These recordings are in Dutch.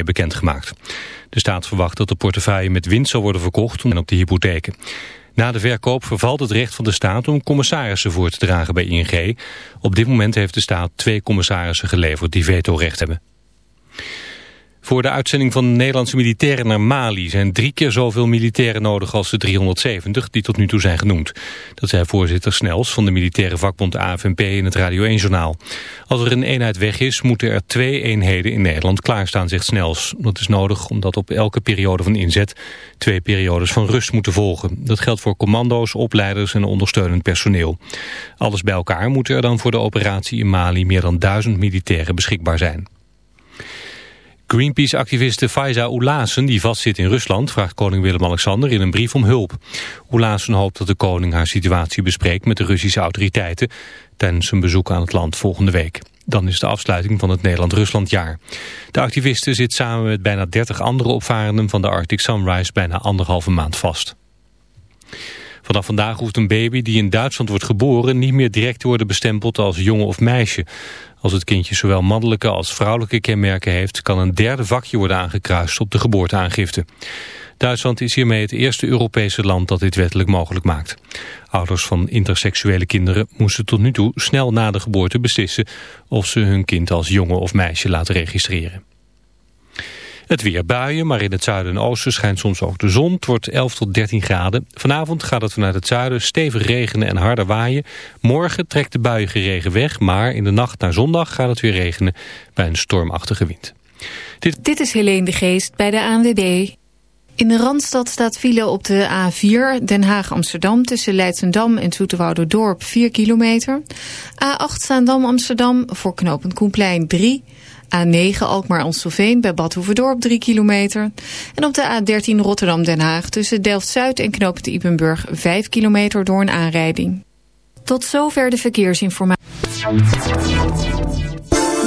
ANWB bekendgemaakt. De staat verwacht dat de portefeuille met winst zal worden verkocht en op de hypotheken. Na de verkoop vervalt het recht van de staat om commissarissen voor te dragen bij ING. Op dit moment heeft de staat twee commissarissen geleverd die vetorecht hebben. Voor de uitzending van Nederlandse militairen naar Mali zijn drie keer zoveel militairen nodig als de 370 die tot nu toe zijn genoemd. Dat zei voorzitter Snels van de militaire vakbond AFNP in het Radio 1-journaal. Als er een eenheid weg is, moeten er twee eenheden in Nederland klaarstaan, zegt Snels. Dat is nodig omdat op elke periode van inzet twee periodes van rust moeten volgen. Dat geldt voor commando's, opleiders en ondersteunend personeel. Alles bij elkaar moeten er dan voor de operatie in Mali meer dan duizend militairen beschikbaar zijn. Greenpeace-activiste Faiza Oelassen, die vastzit in Rusland, vraagt koning Willem-Alexander in een brief om hulp. Oelassen hoopt dat de koning haar situatie bespreekt met de Russische autoriteiten tijdens een bezoek aan het land volgende week. Dan is de afsluiting van het Nederland-Ruslandjaar. De activiste zit samen met bijna 30 andere opvarenden van de Arctic Sunrise bijna anderhalve maand vast. Vanaf vandaag hoeft een baby die in Duitsland wordt geboren niet meer direct te worden bestempeld als jongen of meisje. Als het kindje zowel mannelijke als vrouwelijke kenmerken heeft... kan een derde vakje worden aangekruist op de geboorteaangifte. Duitsland is hiermee het eerste Europese land dat dit wettelijk mogelijk maakt. Ouders van interseksuele kinderen moesten tot nu toe snel na de geboorte beslissen... of ze hun kind als jongen of meisje laten registreren. Het weer buien, maar in het zuiden en oosten schijnt soms ook de zon. Het wordt 11 tot 13 graden. Vanavond gaat het vanuit het zuiden stevig regenen en harder waaien. Morgen trekt de buiige regen weg, maar in de nacht naar zondag gaat het weer regenen bij een stormachtige wind. Dit, Dit is Helene de Geest bij de ANWB. In de Randstad staat file op de A4 Den Haag-Amsterdam... tussen Leidsendam en Dorp 4 kilometer. A8 Zaandam-Amsterdam voor knooppunt Koenplein 3... A9 Alkmaar-Amstelveen bij Bad 3 kilometer. En op de A13 Rotterdam-Den Haag tussen Delft-Zuid en Knoopend Ipenburg 5 kilometer door een aanrijding. Tot zover de verkeersinformatie.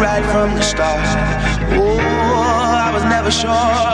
right from the start. Oh, I was never sure.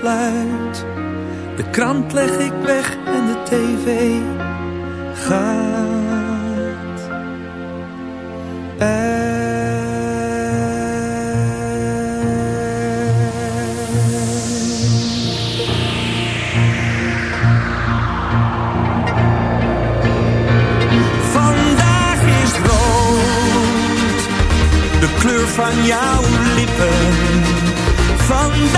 Besluit. De krant leg ik weg en de tv gaat Vandaag is rood, de kleur van jouw lippen. Vandaag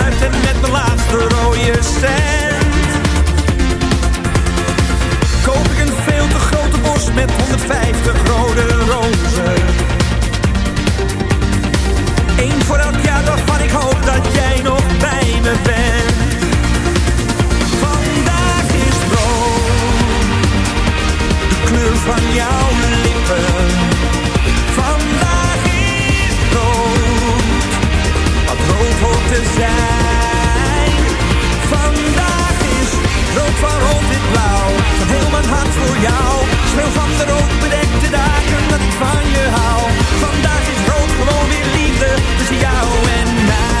laatste rode cent. Koop ik een veel te grote bos met 150 rode rozen. Eén voor elk jaar waarvan ik hoop dat jij nog bij me bent. Vandaag is rood de kleur van jouw lippen. Vandaag is rood, wat rood hoort te zijn. Vandaag is rood van rood blauw, van heel mijn hart voor jou. Speel van de rood bedekte dagen dat ik van je hou. Vandaag is rood gewoon weer liefde tussen jou en mij.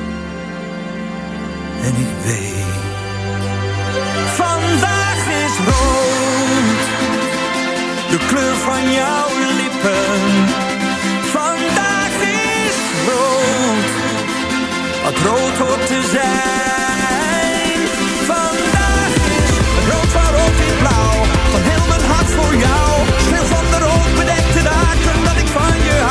en ik weet. Vandaag is rood, de kleur van jouw lippen. Vandaag is rood, wat rood hoort te zijn. Vandaag is rood van rood in blauw, van heel mijn hart voor jou. Speel van de rood bedekte dagen dat ik van je hou.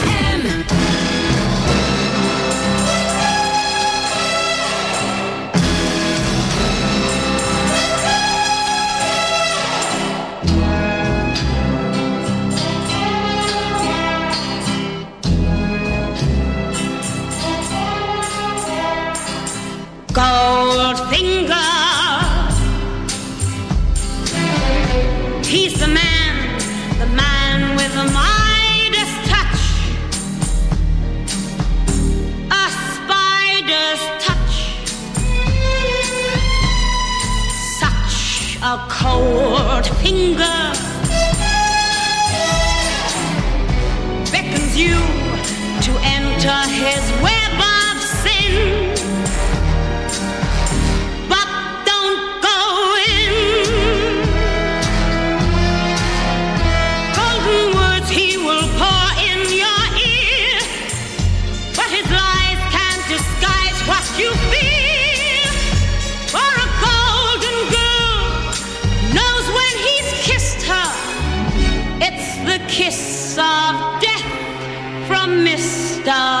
star.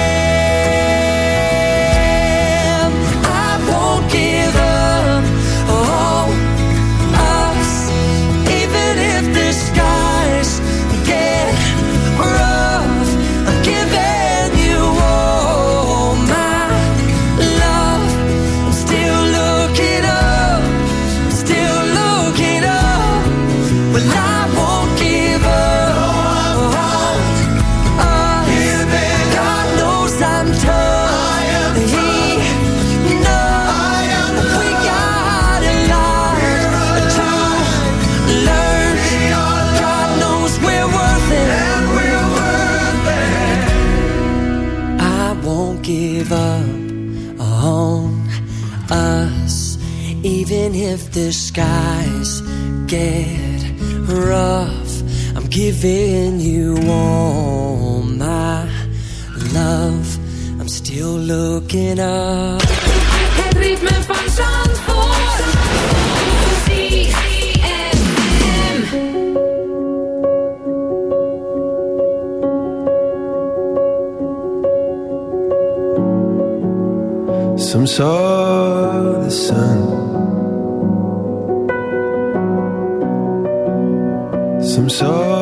Skies get rough, I'm giving you all my love. I'm still looking up. Het ritme van Zandvoort. ZFM. Some saw the sun. so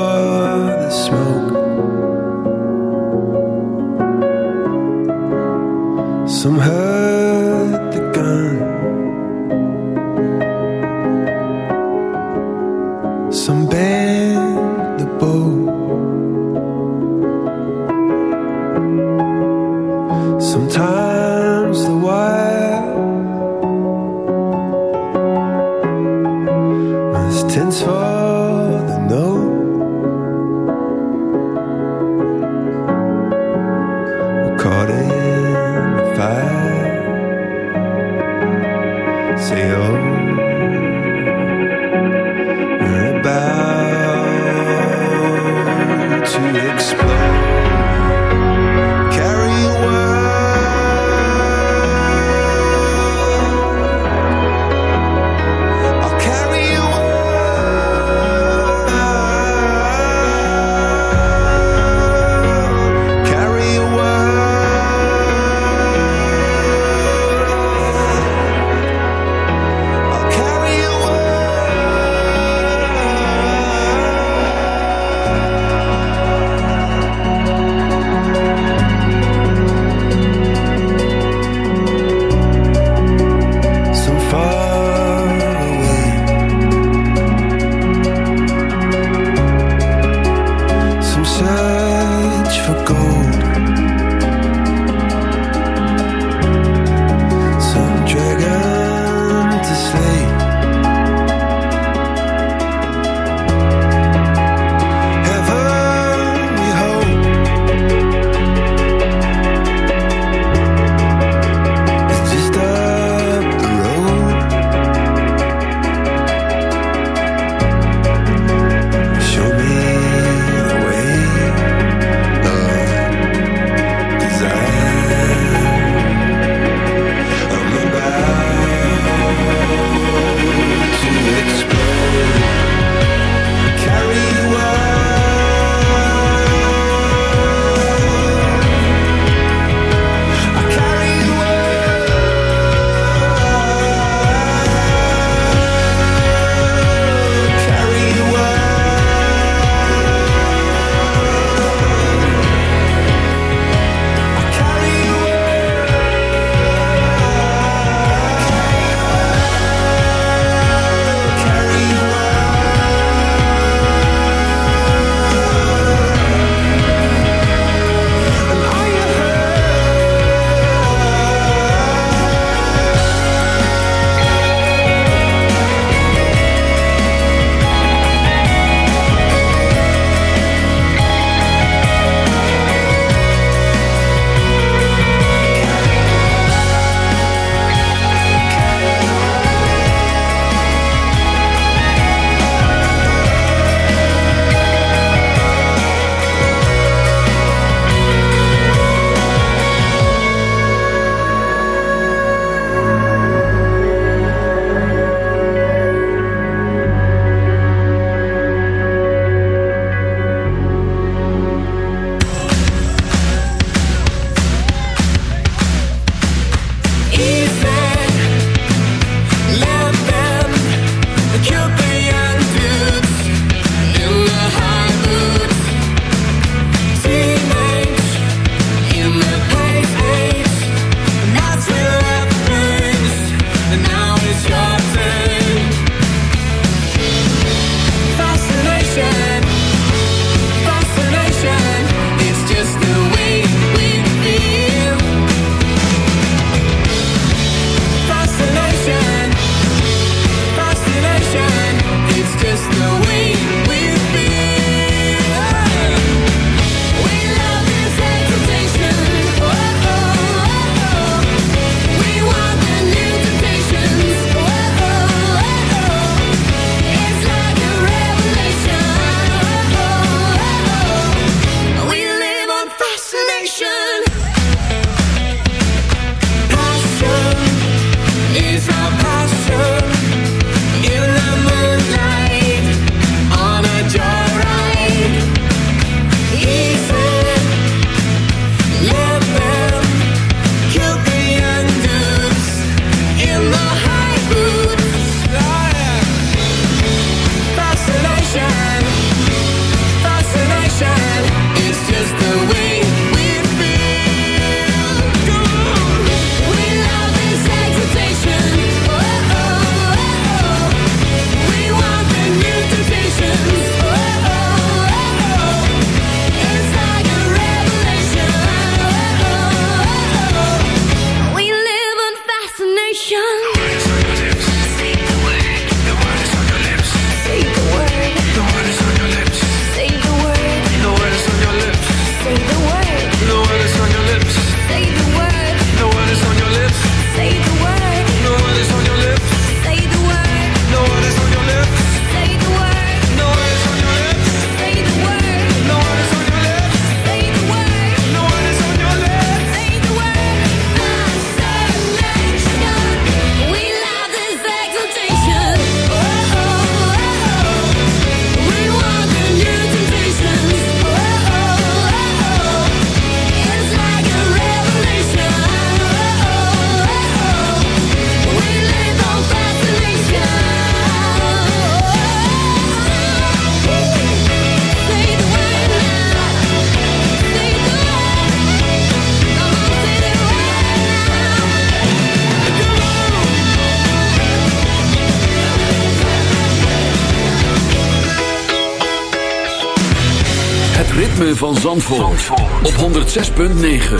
van Zandvoort, op 106.9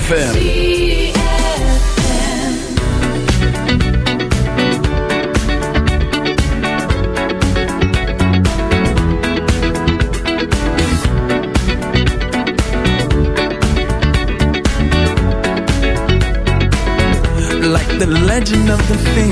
FM. Like the legend of the thing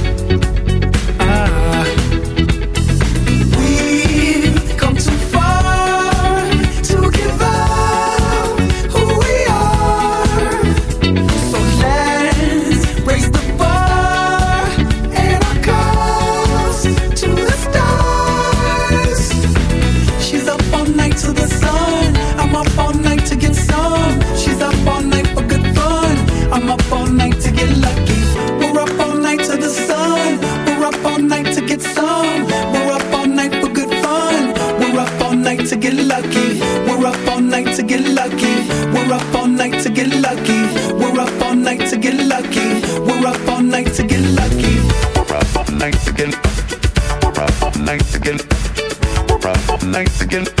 get lucky. We're up all night to get lucky. We're up all night to get lucky. We're up all night to get lucky. We're up all night again. We're up all night again. We're up all night again.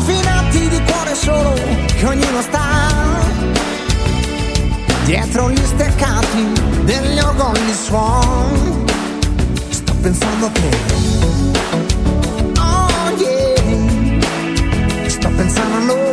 Confinati di cuore solo che ognuno sta dietro gli steccati degli orgogli suon. Sto pensando a te oh yeah sto pensando a noi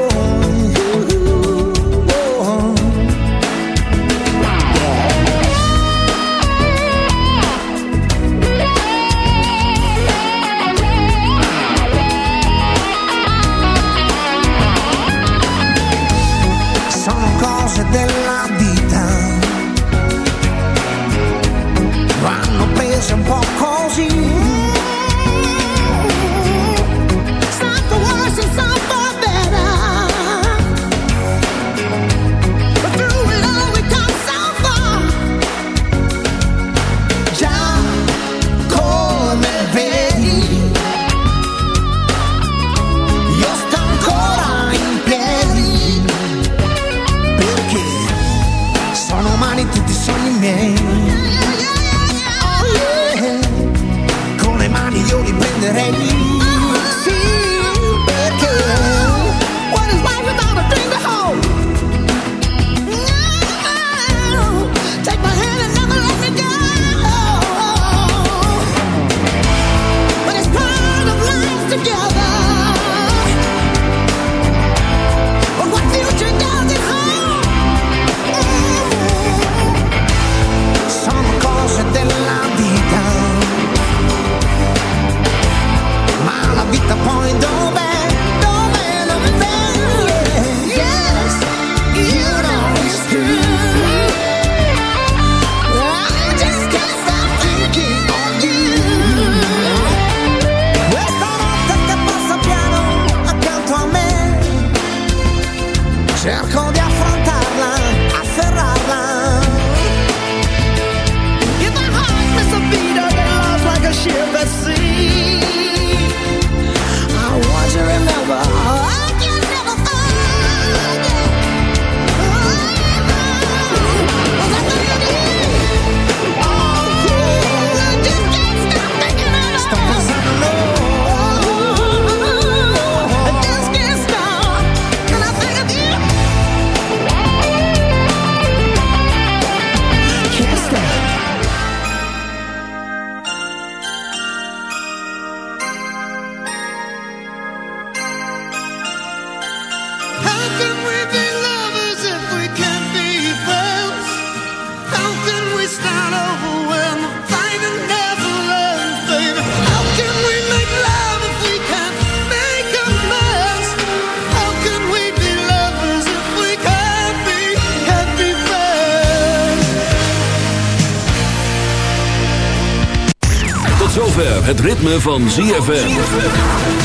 ritme van ZFM.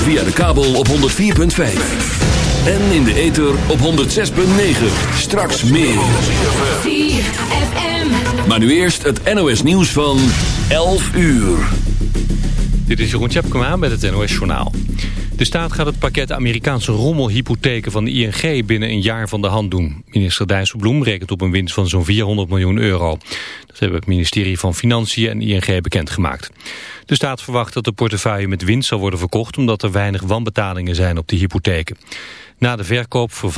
Via de kabel op 104.5. En in de ether op 106.9. Straks meer. Maar nu eerst het NOS nieuws van 11 uur. Dit is Jeroen Tjepkema met het NOS Journaal. De De staat gaat het pakket Amerikaanse rommelhypotheken van de ING binnen een jaar van de hand doen. Minister Dijsselbloem rekent op een winst van zo'n 400 miljoen euro. Dat hebben het ministerie van Financiën en ING bekendgemaakt. De staat verwacht dat de portefeuille met winst zal worden verkocht... omdat er weinig wanbetalingen zijn op de hypotheken. Na de verkoop vervalt